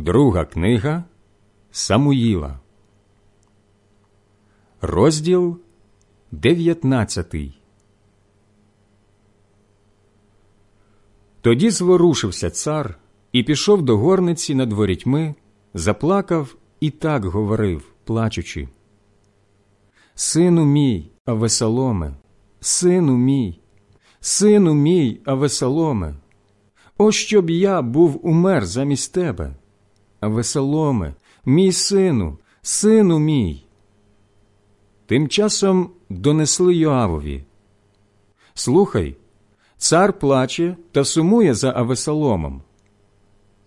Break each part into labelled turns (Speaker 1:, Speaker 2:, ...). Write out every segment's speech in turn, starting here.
Speaker 1: Друга книга Самуїла, розділ 19 Тоді зворушився цар і пішов до горниці над ворітьми, заплакав і так говорив, плачучи. Сину мій, Авесоломе, сину мій, сину мій, Авесоломе, о, щоб я був умер замість тебе. Авесоломе, мій сину, сину мій. Тим часом донесли Йоавові. Слухай, цар плаче та сумує за Авесоломом.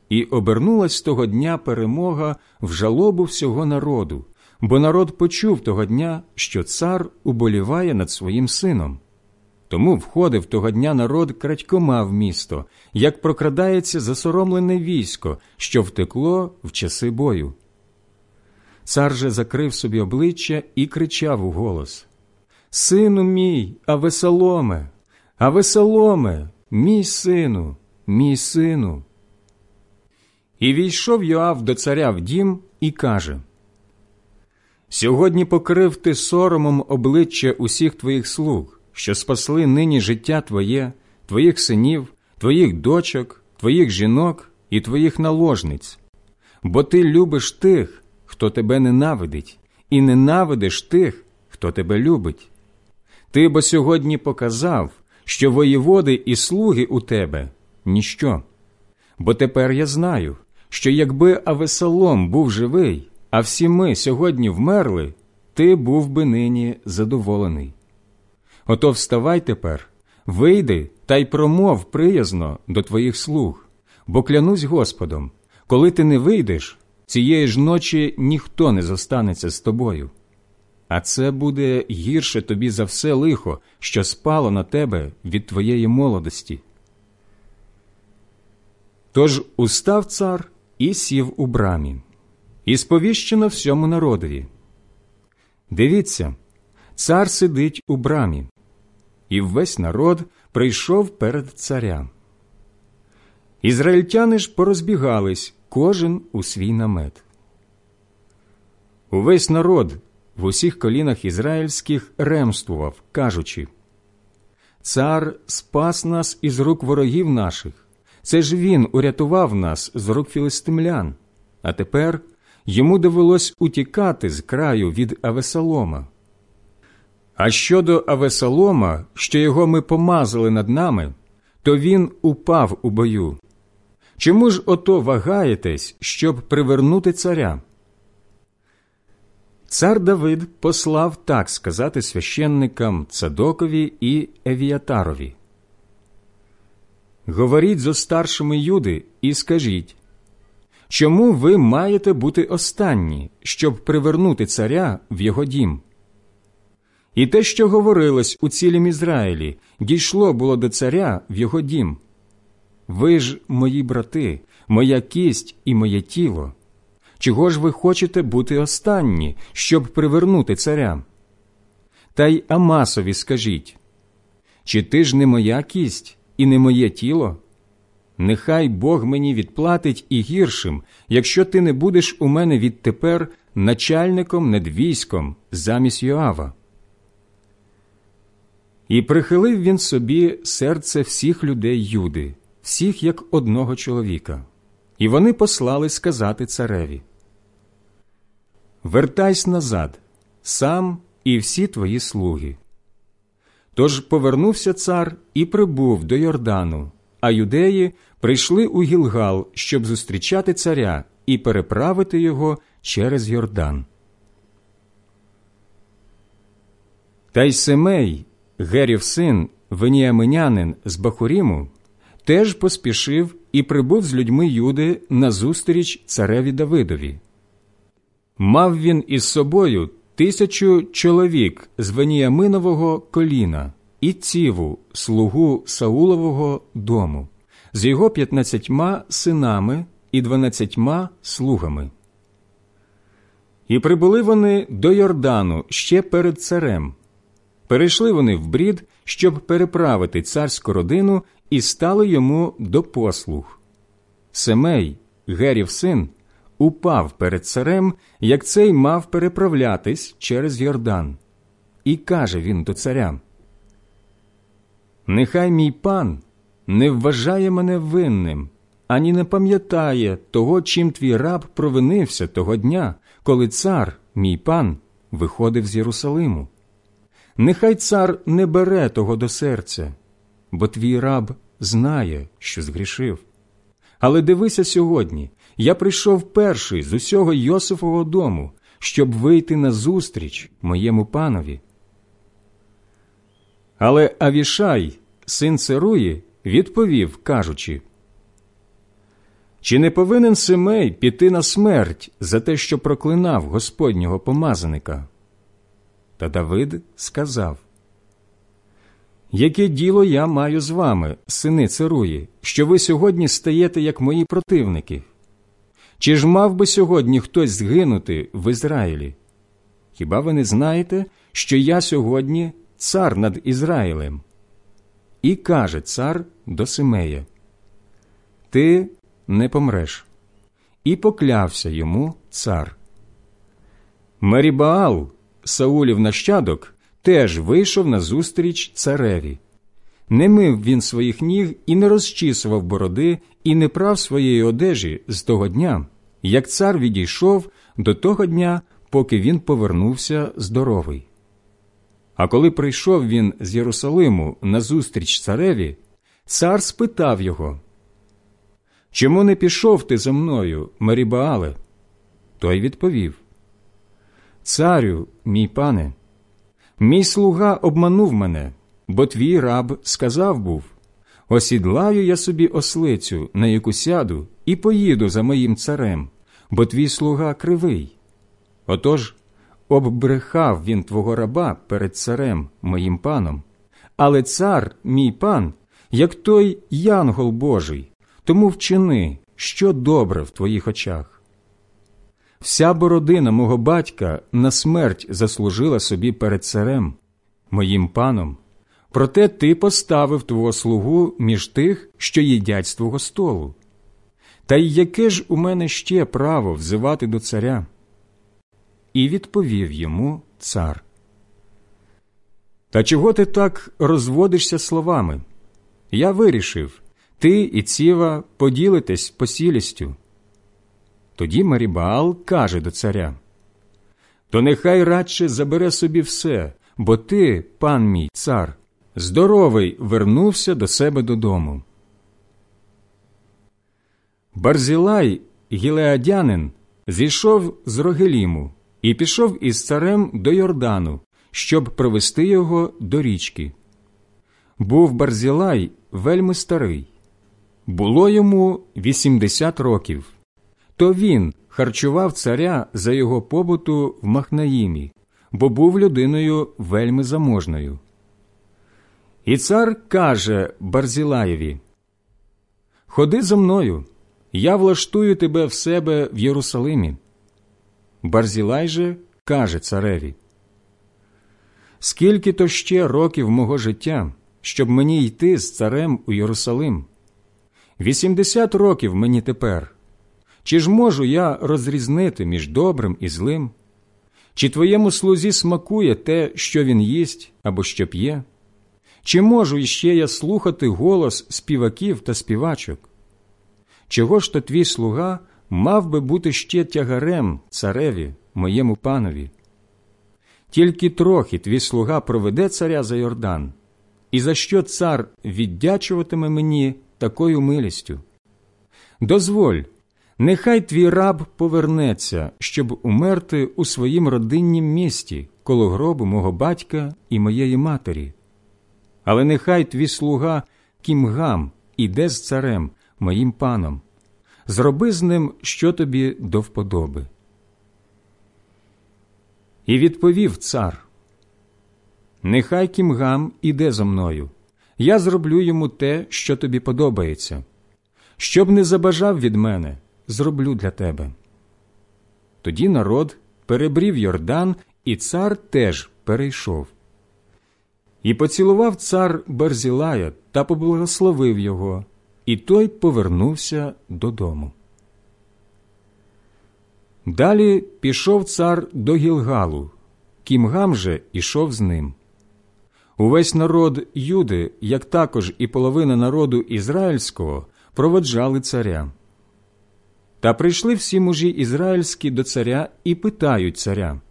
Speaker 1: І обернулась того дня перемога в жалобу всього народу, бо народ почув того дня, що цар уболіває над своїм сином. Тому входив того дня народ крадькома в місто, як прокрадається засоромлене військо, що втекло в часи бою. Цар же закрив собі обличчя і кричав у голос Сину мій, Авесоломе, Авесоломе, мій сину, мій сину. І війшов Йоав до царя в дім і каже Сьогодні покрив ти соромом обличчя усіх твоїх слуг що спасли нині життя Твоє, Твоїх синів, Твоїх дочок, Твоїх жінок і Твоїх наложниць, бо Ти любиш тих, хто тебе ненавидить, і ненавидиш тих, хто тебе любить. Ти бо сьогодні показав, що воєводи і слуги у тебе ніщо. Бо тепер я знаю, що якби Авесалом був живий, а всі ми сьогодні вмерли, ти був би нині задоволений. Ото вставай тепер, вийди та й промов приязно до твоїх слуг, бо клянусь Господом, коли ти не вийдеш, цієї ж ночі ніхто не зостанеться з тобою. А це буде гірше тобі за все лихо, що спало на тебе від твоєї молодості. Тож устав цар і сів у брамі, і сповіщено всьому народові. Дивіться, цар сидить у брамі, і весь народ прийшов перед царя. Ізраїльтяни ж порозбігались кожен у свій намет. Увесь народ в усіх колінах ізраїльських ремствував, кажучи Цар спас нас із рук ворогів наших. Це ж він урятував нас з рук філистимлян, а тепер йому довелось утікати з краю від Авесолома. А щодо Авесолома, що його ми помазали над нами, то він упав у бою. Чому ж ото вагаєтесь, щоб привернути царя? Цар Давид послав так сказати священникам Цадокові і Евіатарові. Говоріть зо старшими юди і скажіть, чому ви маєте бути останні, щоб привернути царя в його дім? І те, що говорилось у цілім Ізраїлі, дійшло було до царя в його дім. Ви ж, мої брати, моя кість і моє тіло. Чого ж ви хочете бути останні, щоб привернути царя? Та й Амасові скажіть чи ти ж не моя кість і не моє тіло? Нехай Бог мені відплатить і гіршим, якщо ти не будеш у мене відтепер начальником над військом замість Йоава. І прихилив він собі серце всіх людей Юди, всіх як одного чоловіка, і вони послали сказати цареві Вертайся назад, сам і всі твої слуги. Тож повернувся цар і прибув до Йордану, а юдеї прийшли у Гілгал, щоб зустрічати царя і переправити його через Йордан. Та й Семей, Герів син, веніаминянин з Бахуріму, теж поспішив і прибув з людьми Юди назустріч цареві Давидові. Мав він із собою тисячу чоловік з Веніаминового коліна і ціву, слугу Саулового дому, з його п'ятнадцятьма синами і дванадцятьма слугами. І прибули вони до Йордану ще перед царем. Перейшли вони в брід, щоб переправити царську родину, і стали йому до послуг. Семей, Герів син, упав перед царем, як цей мав переправлятись через Йордан. І каже він до царя: Нехай мій пан не вважає мене винним, ані не пам'ятає того, чим твій раб провинився того дня, коли цар, мій пан, виходив з Єрусалиму. Нехай цар не бере того до серця, бо твій раб знає, що згрішив. Але дивися сьогодні, я прийшов перший з усього Йосифового дому, щоб вийти на зустріч моєму панові. Але Авішай, син Церуї, відповів, кажучи, Чи не повинен Симей піти на смерть за те, що проклинав Господнього помазаника? Та Давид сказав Яке діло я маю з вами, сини Церуї, що ви сьогодні стаєте як мої противники? Чи ж мав би сьогодні хтось згинути в Ізраїлі? Хіба ви не знаєте, що я сьогодні цар над Ізраїлем? І каже цар до Симея: Ти не помреш. І поклявся йому цар. Мерібаал, Саулів нащадок, теж вийшов на зустріч цареві. Не мив він своїх ніг і не розчісував бороди, і не прав своєї одежі з того дня, як цар відійшов до того дня, поки він повернувся здоровий. А коли прийшов він з Єрусалиму на зустріч цареві, цар спитав його Чому не пішов ти за мною, Мерібаале? Той відповів Царю, мій пане, мій слуга обманув мене, бо твій раб сказав був Осідлаю я собі ослицю, на яку сяду, і поїду за моїм царем, бо твій слуга кривий. Отож оббрехав він твого раба перед царем, моїм паном, але цар, мій пан, як той янгол Божий, тому вчини, що добре в твоїх очах. Вся бородина мого батька на смерть заслужила собі перед царем, моїм паном, проте ти поставив твого слугу між тих, що їдять з твого столу. Та й яке ж у мене ще право взивати до царя? І відповів йому цар. Та чого ти так розводишся словами? Я вирішив, ти і ціва поділитесь посілістю. Тоді Марібаал каже до царя То нехай радше забере собі все, бо ти, пан мій цар, здоровий вернувся до себе додому. Барзілай, гілеадянин, зійшов з Рогеліму і пішов із царем до Йордану, щоб провести його до річки. Був Барзілай вельми старий. Було йому вісімдесят років. То він харчував царя за його побуту в Махнаїмі, бо був людиною вельми заможною. І цар каже Барзілаєві Ходи за мною, я влаштую тебе в себе в Єрусалимі. Барзілай же каже цареві Скільки то ще років мого життя, щоб мені йти з царем у Єрусалим? Вісімдесят років мені тепер. Чи ж можу я розрізнити між добрим і злим? Чи твоєму слузі смакує те, що він їсть або що п'є? Чи можу іще я слухати голос співаків та співачок? Чого ж то твій слуга мав би бути ще тягарем цареві, моєму панові? Тільки трохи твій слуга проведе царя за Йордан, і за що цар віддячуватиме мені такою милістю? Дозволь, нехай твій раб повернеться, щоб умерти у своїм родиннім місті коло гробу мого батька і моєї матері. Але нехай твій слуга кімгам іде з царем, моїм паном, зроби з ним, що тобі до вподоби. І відповів цар Нехай кімгам іде за мною, я зроблю йому те, що тобі подобається. Щоб не забажав від мене, зроблю для тебе. Тоді народ перебрів Йордан, і цар теж перейшов. І поцілував цар Барзілая та поблагословив його, і той повернувся додому. Далі пішов цар до Гілгалу, Кімгам же ішов з ним. Увесь народ Юди, як також і половина народу ізраїльського, проводжали царя. Та прийшли всі мужі ізраїльські до царя і питають царя.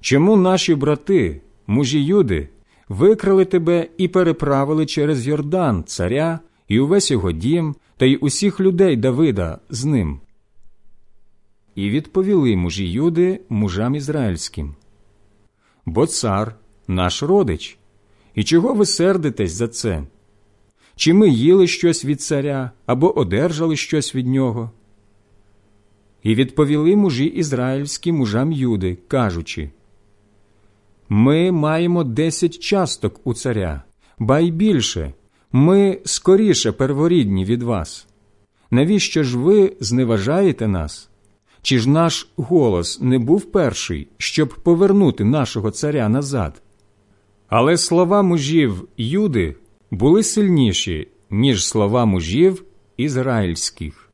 Speaker 1: Чому наші брати, мужі Юди, викрали тебе і переправили через Йордан царя і увесь його дім та й усіх людей Давида з ним? І відповіли мужі Юди мужам ізраїльським. Бо цар наш родич. І чого ви сердитесь за це? Чи ми їли щось від царя або одержали щось від нього? І відповіли мужі ізраїльські мужам Юди, кажучи Ми маємо десять часток у царя, ба й більше, ми скоріше перворідні від вас. Навіщо ж ви зневажаєте нас? Чи ж наш голос не був перший, щоб повернути нашого царя назад? Але слова мужів Юди були сильніші, ніж слова мужів ізраїльських.